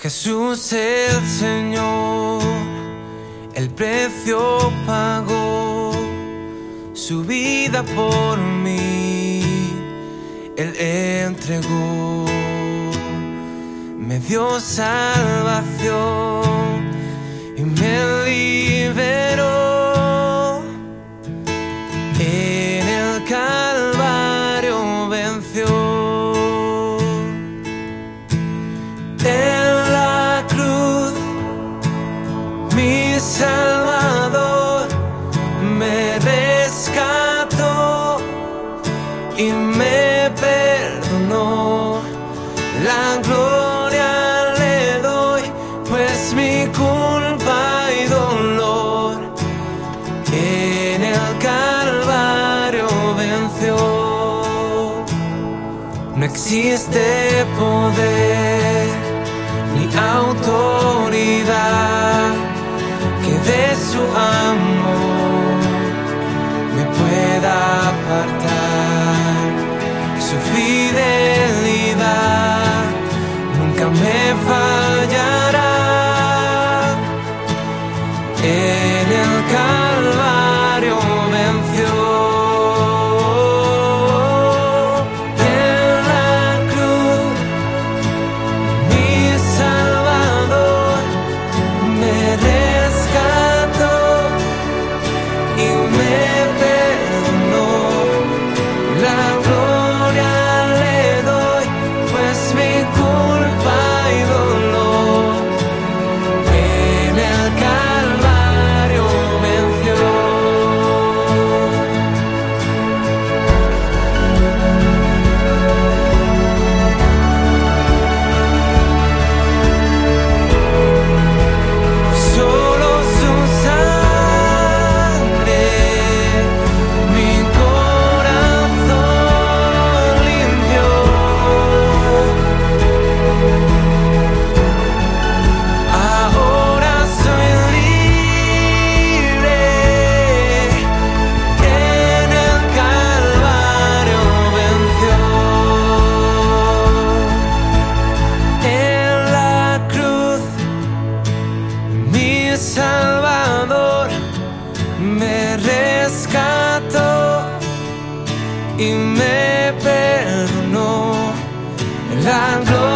Jesús el Señor, el precio pagó su vida por mí, Él entregó, me dio salvación mi Salvador me rescató y me perdonó. La gloria le doy, pues mi culpa y dolor en el Calvario venció. No existe poder ni autoridad su me rescató y me perdonó. La gloria